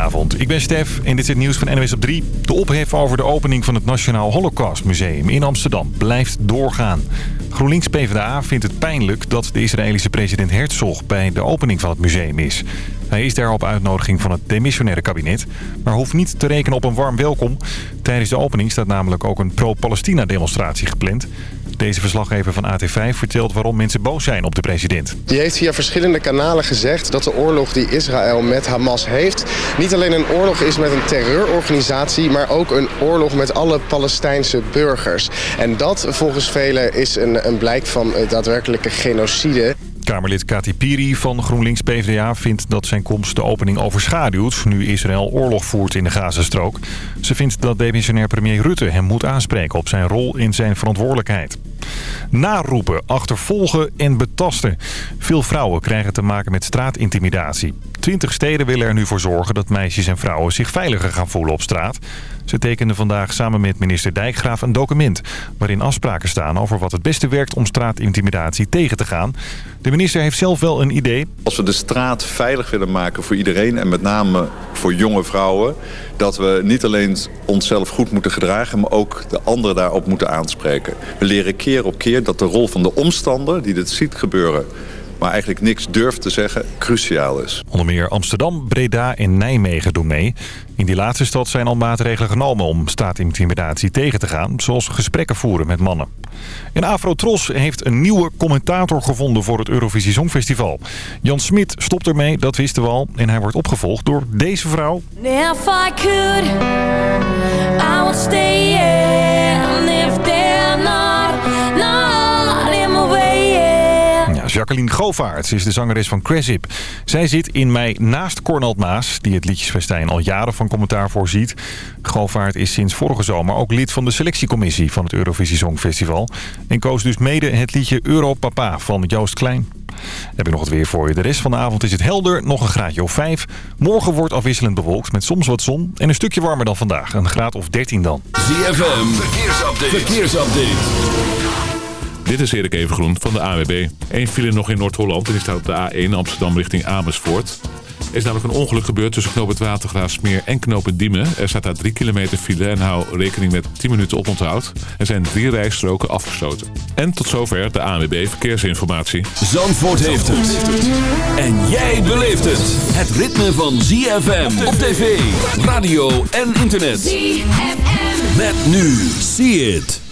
Goedenavond, ik ben Stef en dit is het nieuws van NWS op 3. De ophef over de opening van het Nationaal Holocaust Museum in Amsterdam blijft doorgaan. GroenLinks PvdA vindt het pijnlijk dat de Israëlische president Herzog bij de opening van het museum is. Hij is daar op uitnodiging van het demissionaire kabinet, maar hoeft niet te rekenen op een warm welkom. Tijdens de opening staat namelijk ook een pro-Palestina demonstratie gepland. Deze verslaggever van AT5 vertelt waarom mensen boos zijn op de president. Die heeft via verschillende kanalen gezegd dat de oorlog die Israël met Hamas heeft... niet alleen een oorlog is met een terreurorganisatie... maar ook een oorlog met alle Palestijnse burgers. En dat volgens velen is een, een blijk van daadwerkelijke genocide. Kamerlid Kati Piri van GroenLinks PvdA vindt dat zijn komst de opening overschaduwt... nu Israël oorlog voert in de Gazastrook. Ze vindt dat demissionair premier Rutte hem moet aanspreken op zijn rol in zijn verantwoordelijkheid. Naroepen, achtervolgen en betasten. Veel vrouwen krijgen te maken met straatintimidatie. Twintig steden willen er nu voor zorgen dat meisjes en vrouwen zich veiliger gaan voelen op straat. Ze tekenden vandaag samen met minister Dijkgraaf een document... waarin afspraken staan over wat het beste werkt om straatintimidatie tegen te gaan. De minister heeft zelf wel een idee. Als we de straat veilig willen maken voor iedereen... en met name voor jonge vrouwen... dat we niet alleen onszelf goed moeten gedragen... maar ook de anderen daarop moeten aanspreken. We leren keer op keer dat de rol van de omstander die dit ziet gebeuren maar eigenlijk niks durft te zeggen, cruciaal is. Onder meer Amsterdam, Breda en Nijmegen doen mee. In die laatste stad zijn al maatregelen genomen om straatintimidatie tegen te gaan... zoals gesprekken voeren met mannen. En Afrotros heeft een nieuwe commentator gevonden voor het Eurovisie Songfestival. Jan Smit stopt ermee, dat wisten we al. En hij wordt opgevolgd door deze vrouw. If I could, I would stay in. Jacqueline Govaerts is de zangeres van Cressip. Zij zit in mei naast Cornald Maas, die het liedjesfestijn al jaren van commentaar voorziet. Govaert is sinds vorige zomer ook lid van de selectiecommissie van het Eurovisie Songfestival. En koos dus mede het liedje Europapa van Joost Klein. Heb ik nog het weer voor je. De rest van de avond is het helder, nog een graadje of 5. Morgen wordt afwisselend bewolkt met soms wat zon en een stukje warmer dan vandaag. Een graad of 13 dan. ZFM, verkeersupdate. verkeersupdate. Dit is Erik Evengroen van de AWB. Eén file nog in Noord-Holland en die staat op de A1 Amsterdam richting Amersfoort. Er is namelijk een ongeluk gebeurd tussen knoop het Watergraafsmeer en knoop het Diemen. Er staat daar 3 kilometer file en hou rekening met 10 minuten oponthoud. Er zijn drie rijstroken afgesloten. En tot zover de ANWB Verkeersinformatie. Zandvoort heeft het. En jij beleeft het. Het ritme van ZFM op tv, radio en internet. ZFM. Met nu. See it.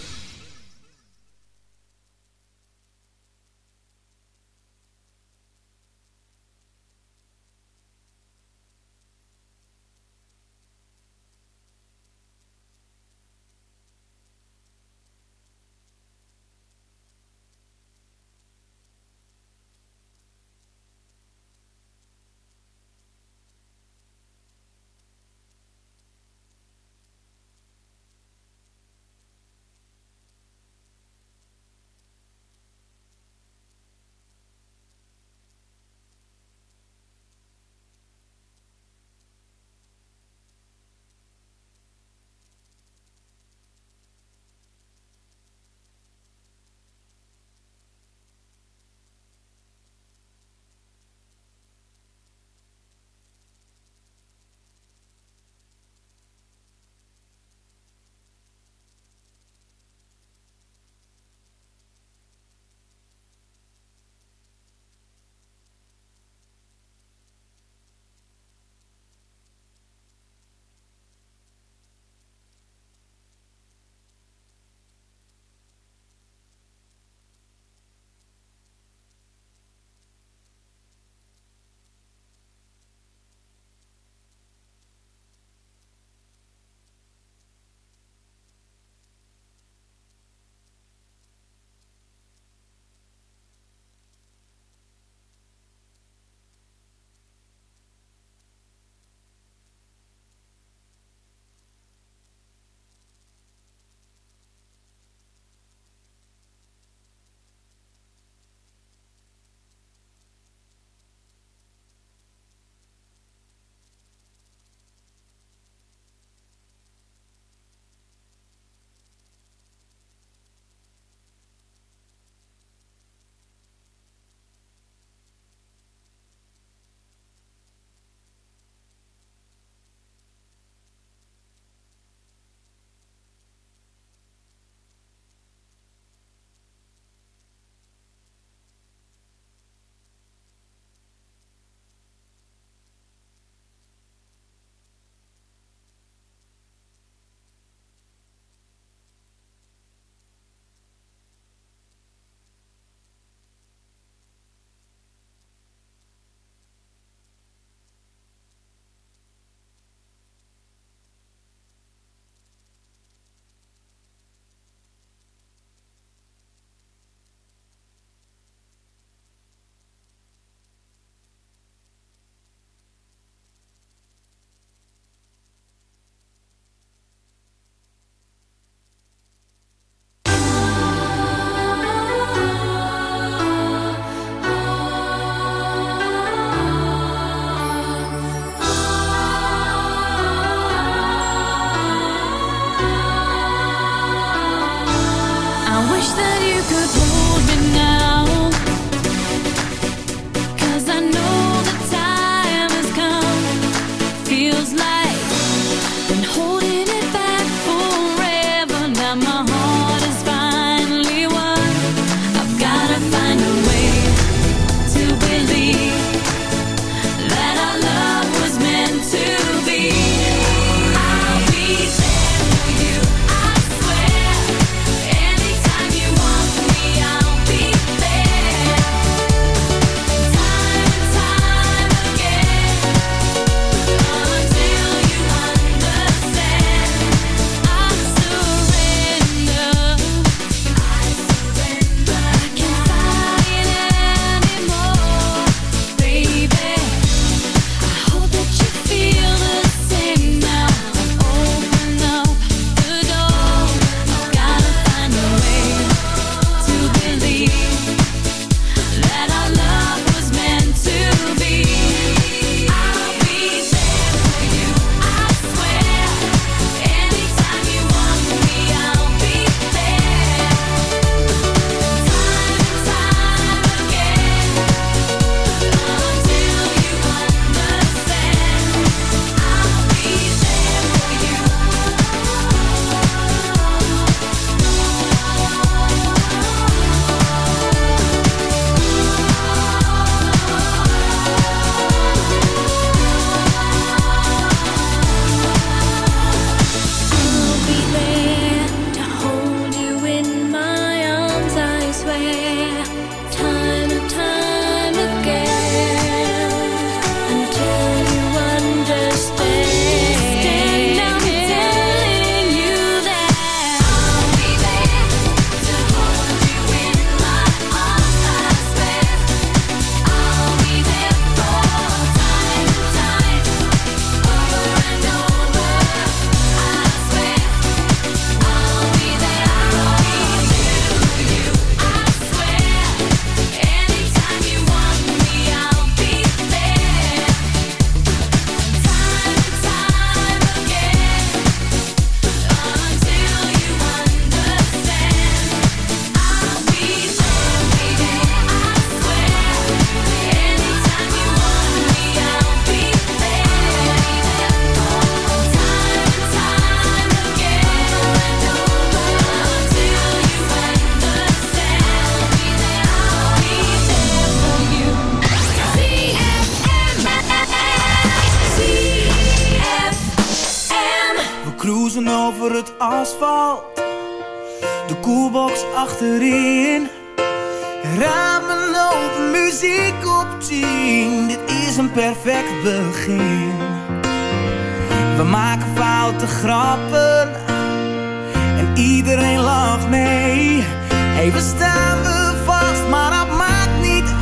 Even staan we vast, maar dat maakt niet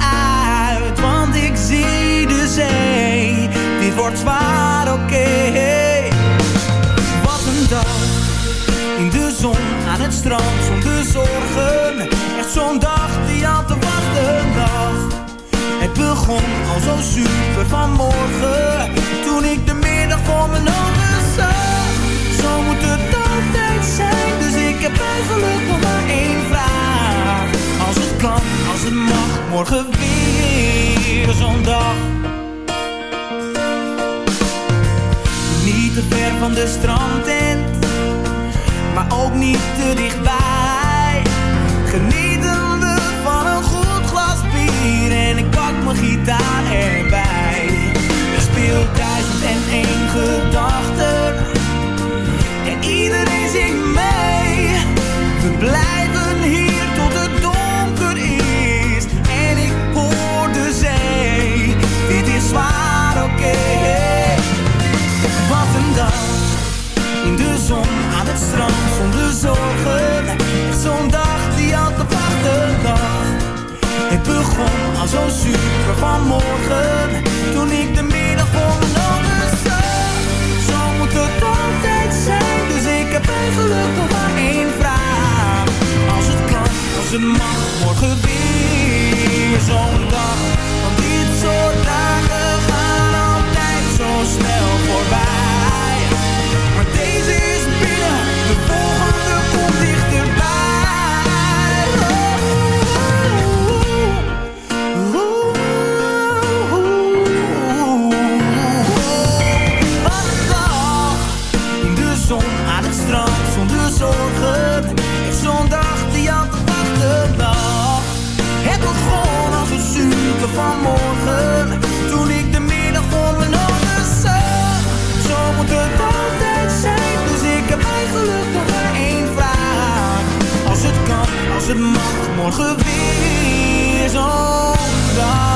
uit. Want ik zie de zee. Dit wordt zwaar, oké. Wat een dag. In de zon, aan het strand, zonder zorgen. Echt zo'n dag die had te wachten dag. Het begon al zo super vanmorgen. Toen ik de middag voor mijn ogen zag. Zo moet het altijd zijn, dus ik heb eigenlijk nog het morgen weer zo'n dag. Niet te ver van de strandtent, maar ook niet te dichtbij. Genieten we van een goed glas bier en ik pak mijn gitaar erbij. Er speelt duizend en één gedachten en iedereen zingt mee. Zo super vanmorgen. Toen ik de middag voor mijn ogen zag. Zo moet het altijd zijn, dus ik heb eigenlijk nog maar één vraag. Als het kan, als het mag, morgen weer zo'n dag. Want dit soort dagen gaan altijd zo snel voorbij. Maar deze is binnen, de volgende morgen weer dag.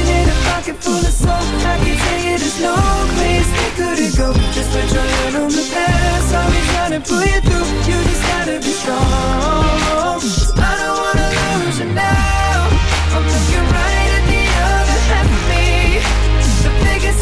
full of soul I can tell you there's no place that couldn't go. Just put your hand on the past. I'll be trying to pull you through. You just gotta be strong. I don't wanna lose you now. I'm looking right at the other half of me. The biggest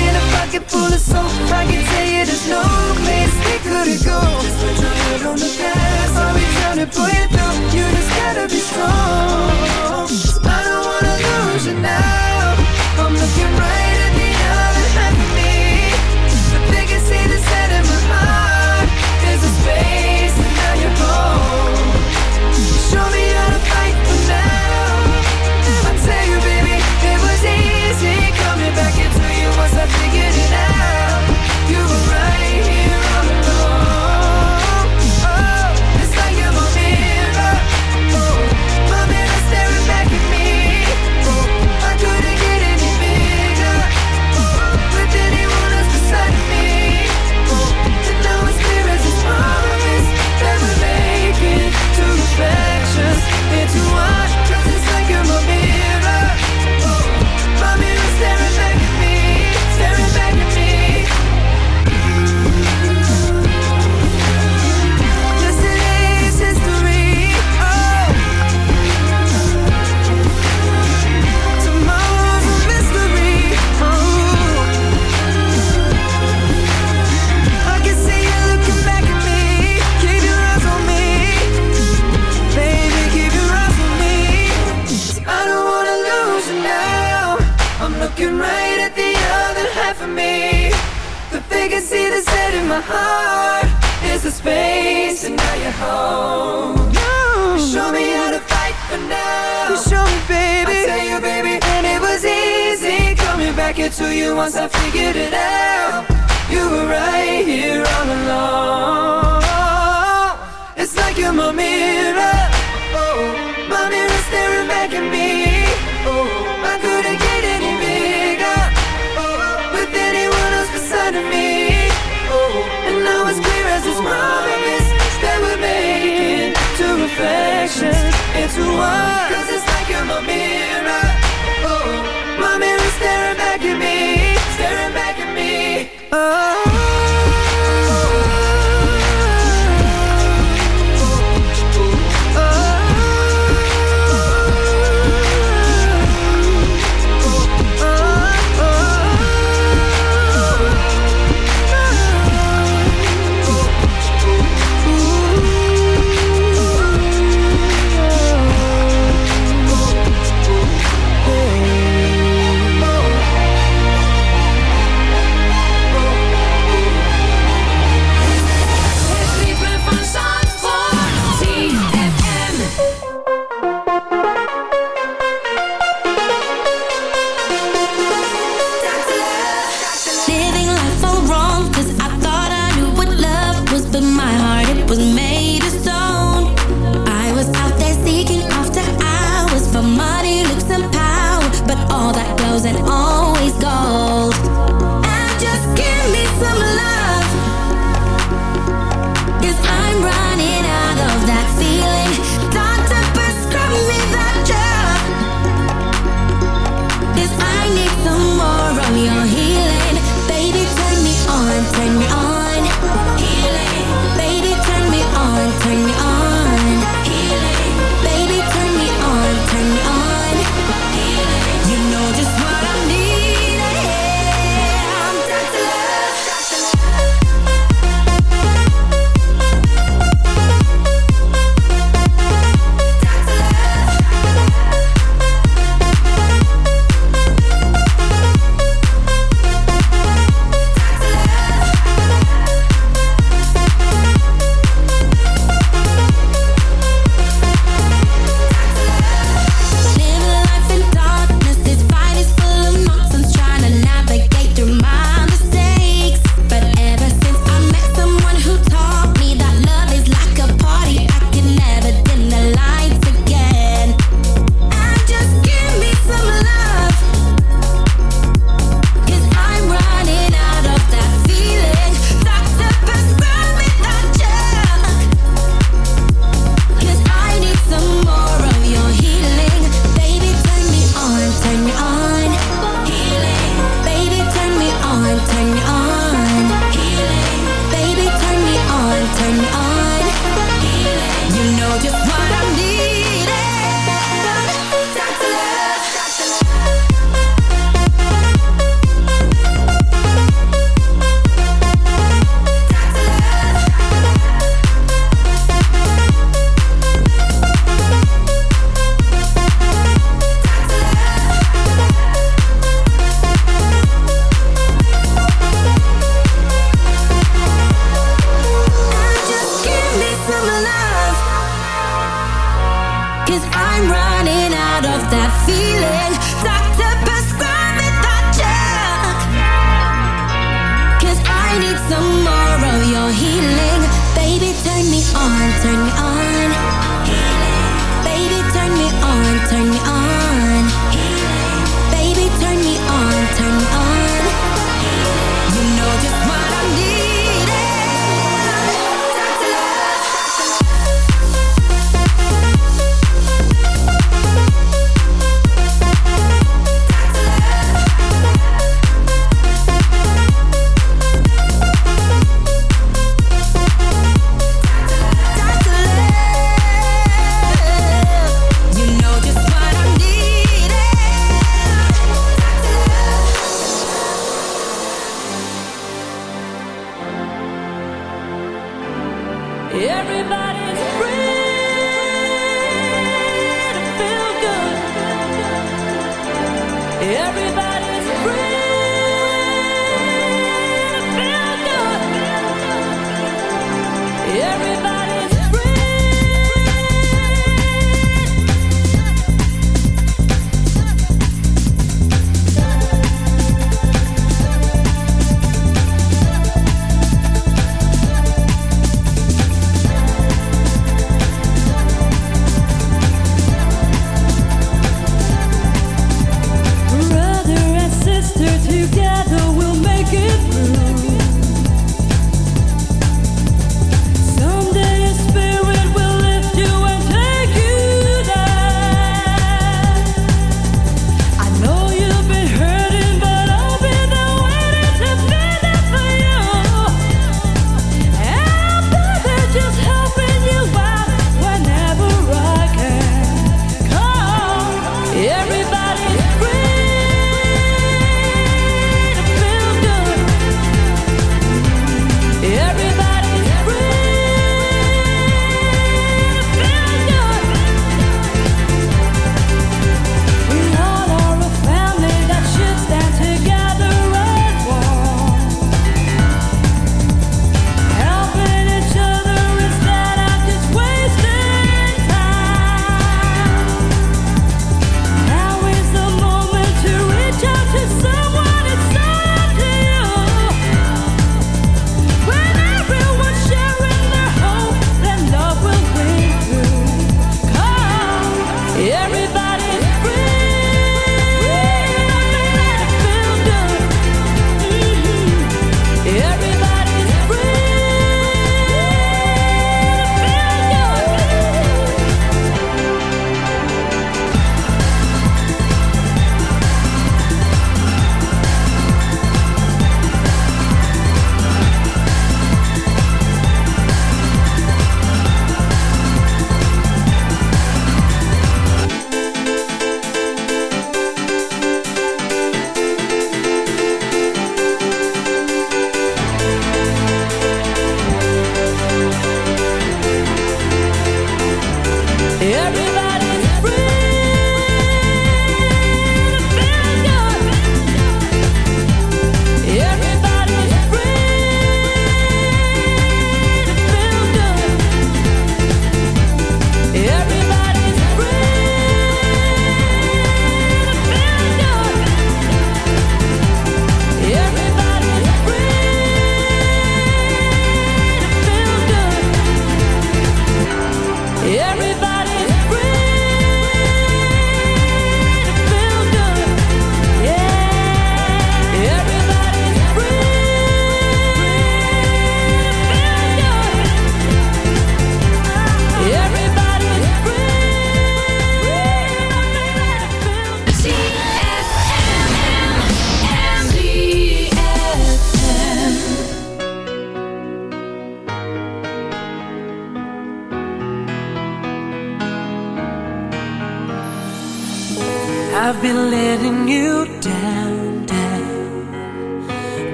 pocket full of soap, I can tell you there's no place we couldn't go. Put your head on the past, I'll be trying to pull you through. You just gotta be strong. I don't wanna lose you now. I'm looking right at the other half of me. But they can see the set in my heart. why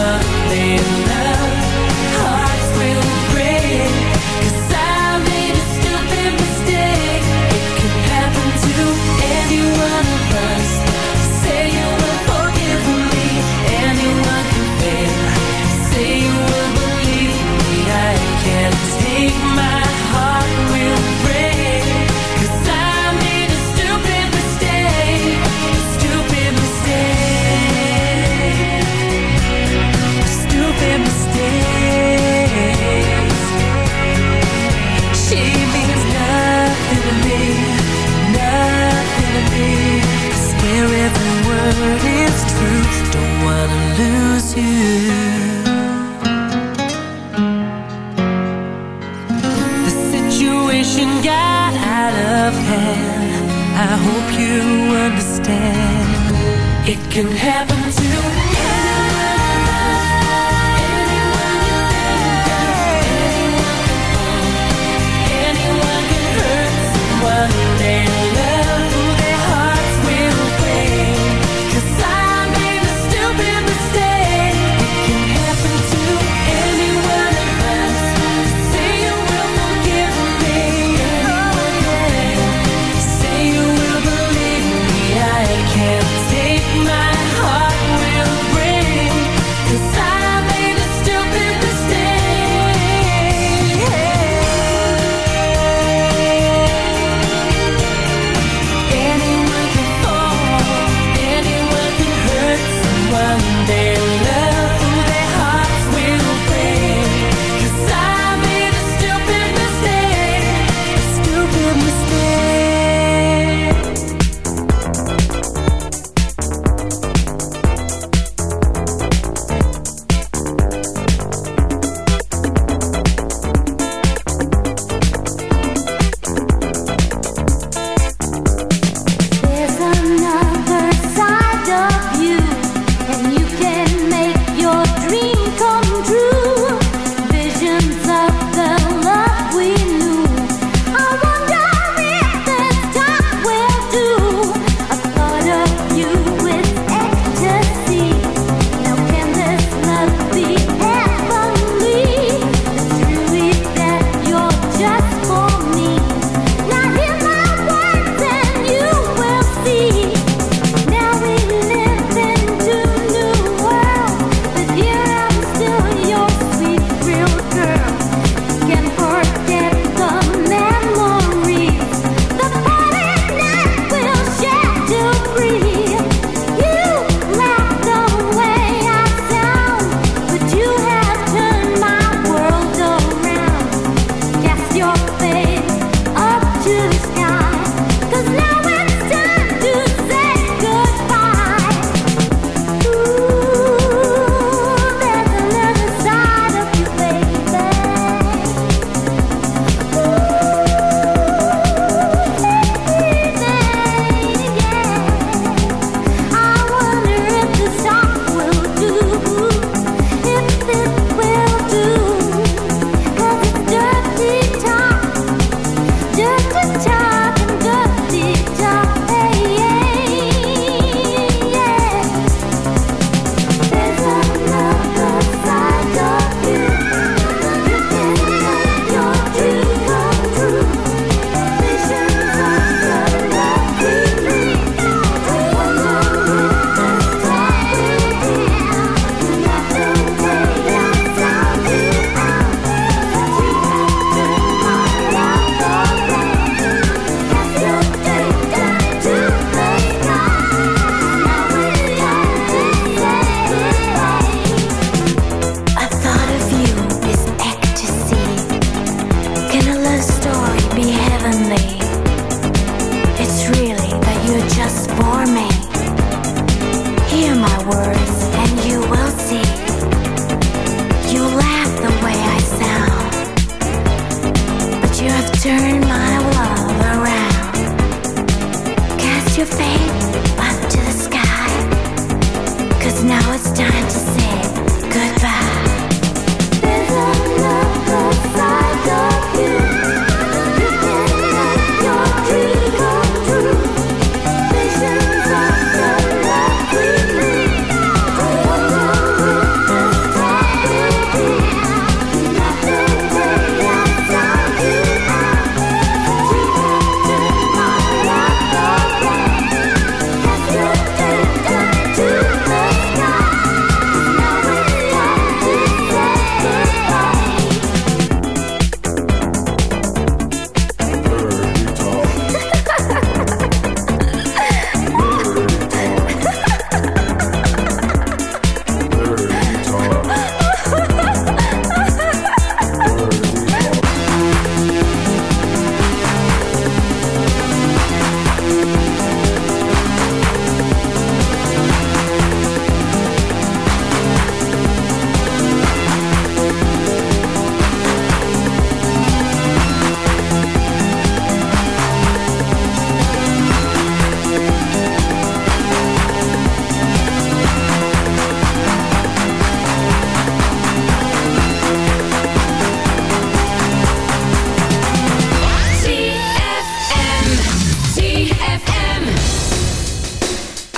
one thing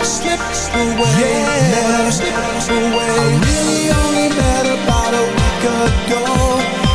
slips away, yeah. never slips away. I really only met about a week ago.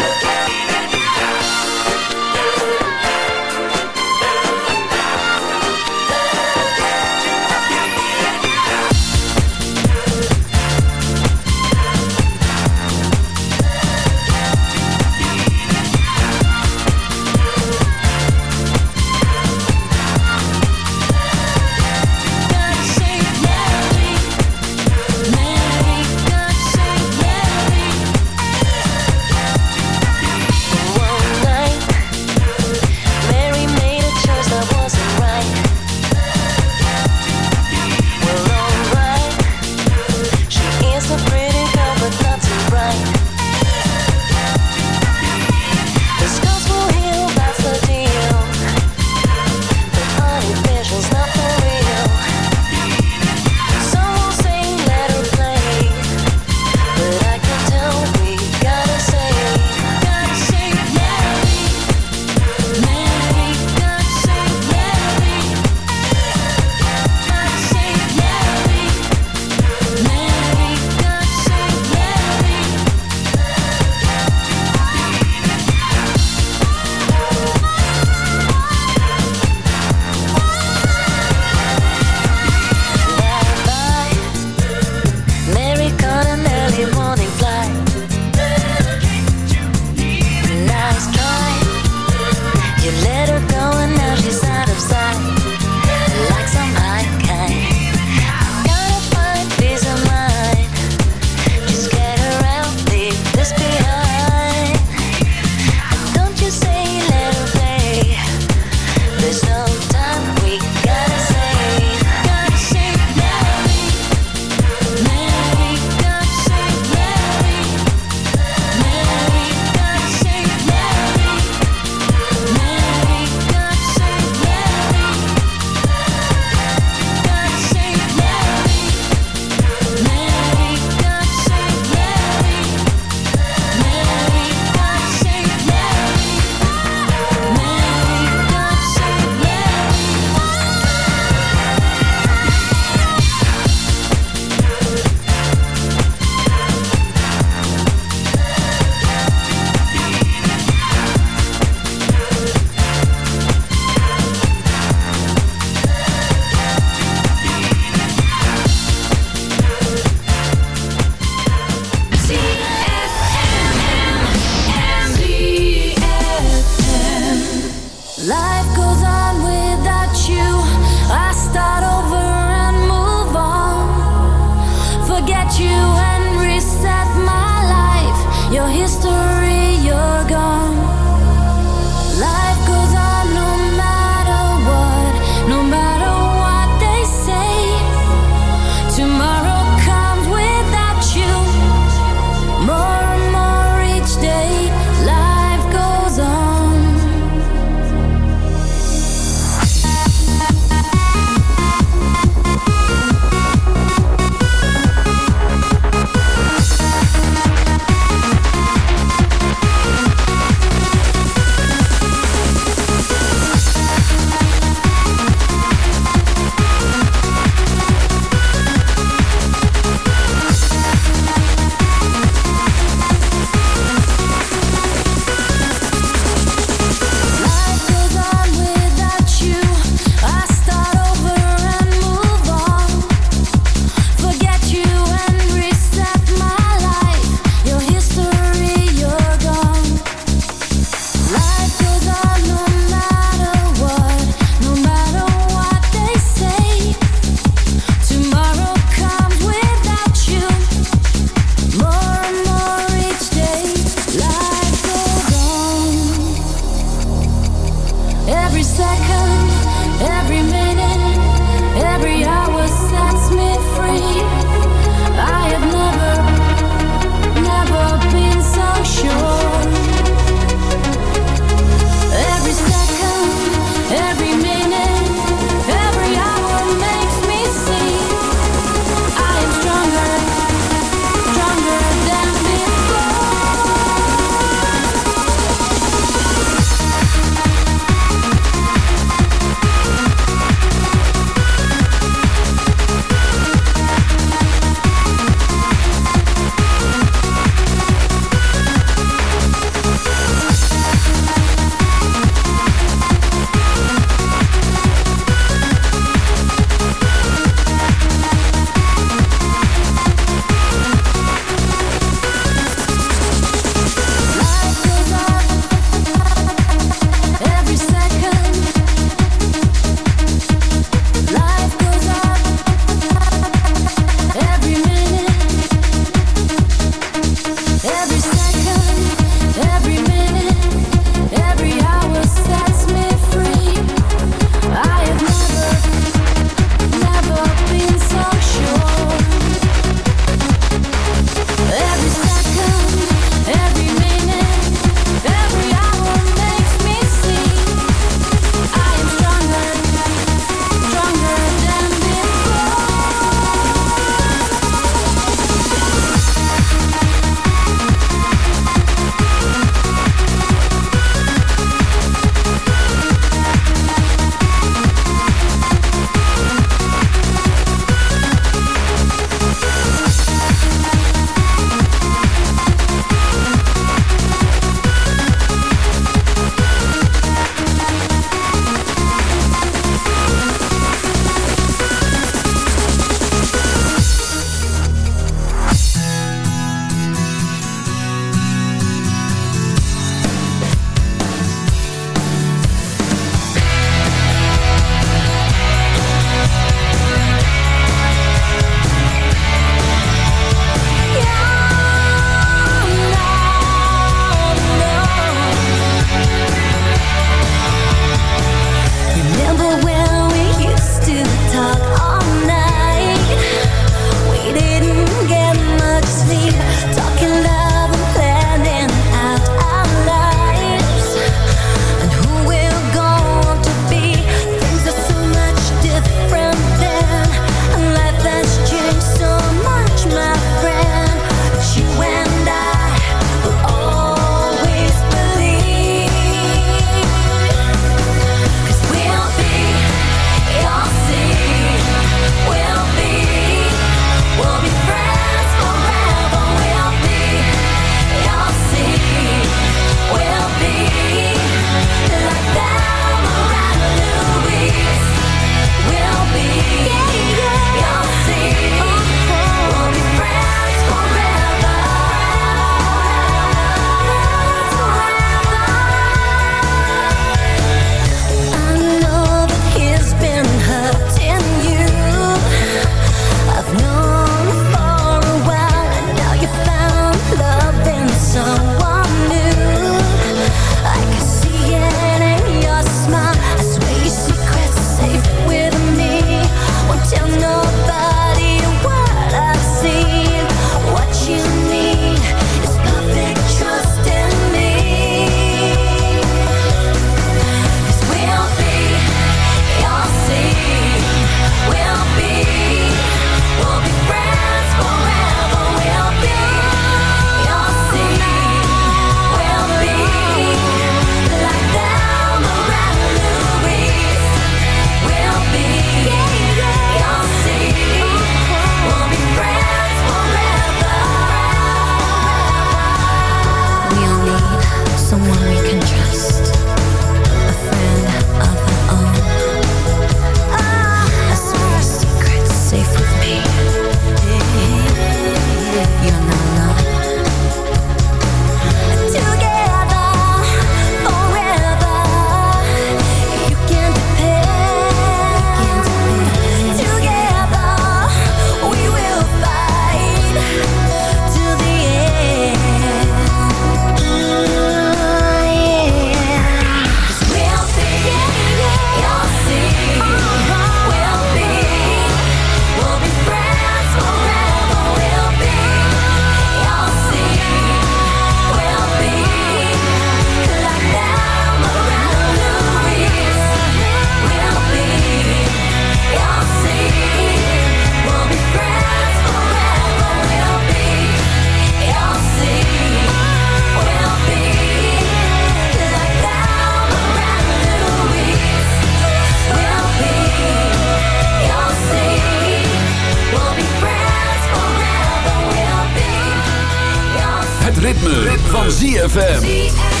ritme, van ZFM.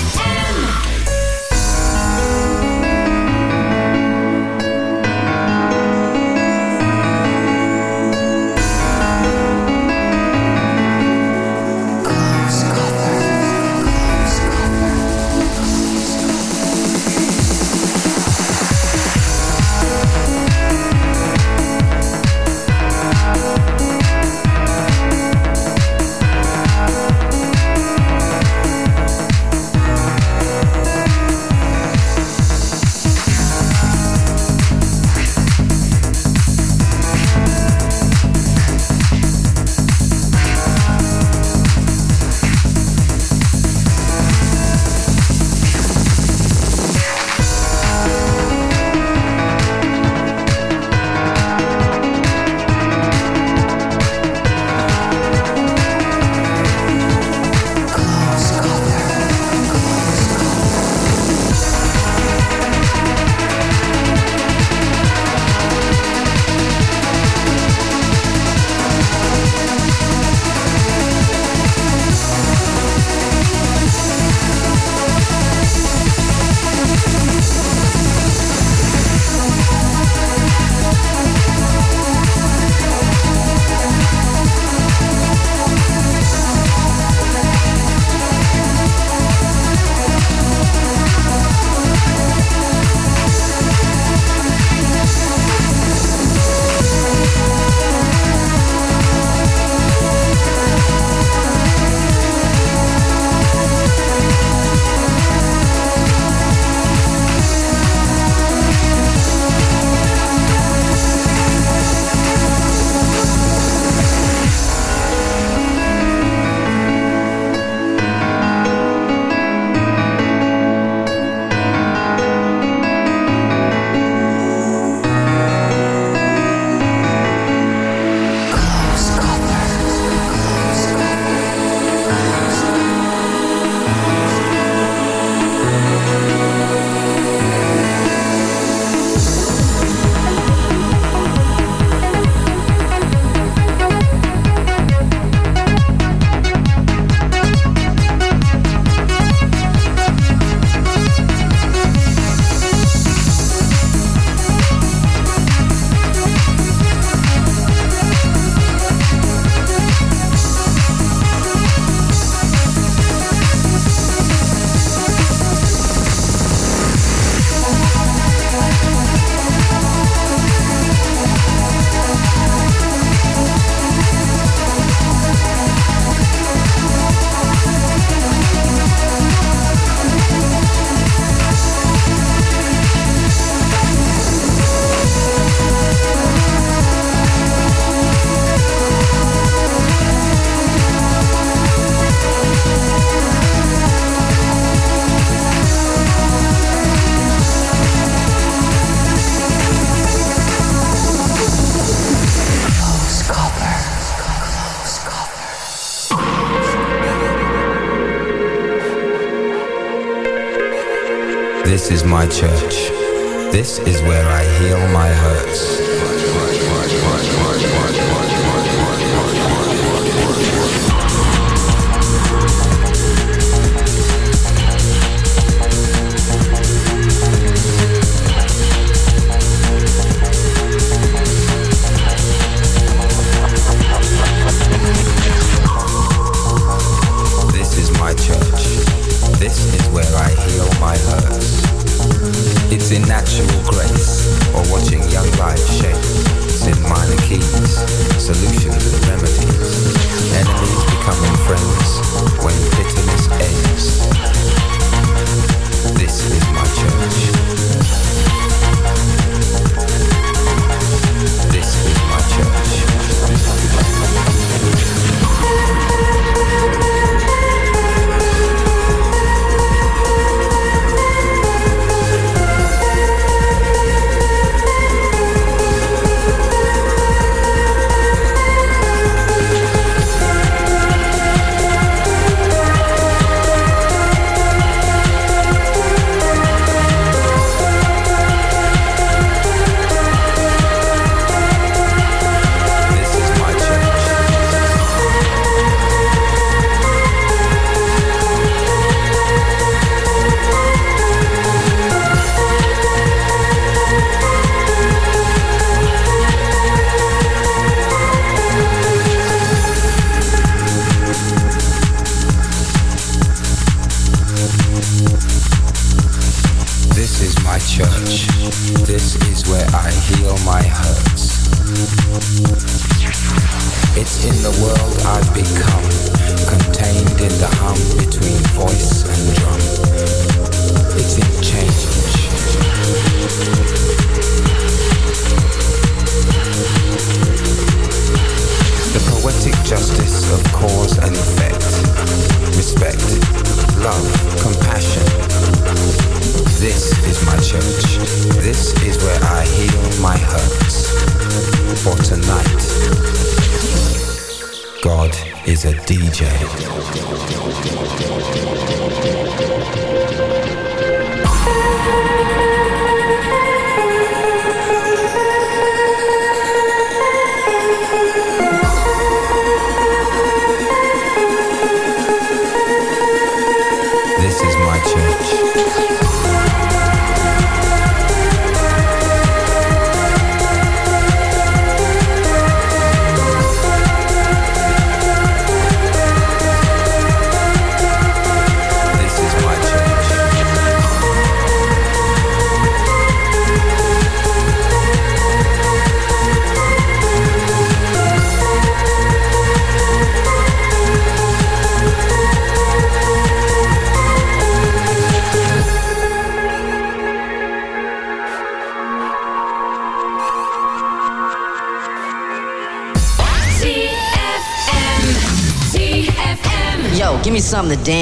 where I heal my hurts. Right. shape. the hum between voice and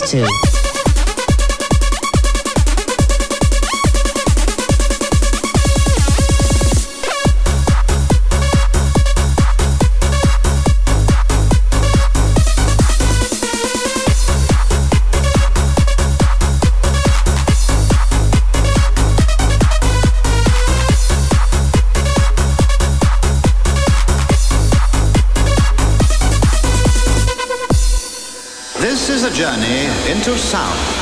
dance. journey into sound.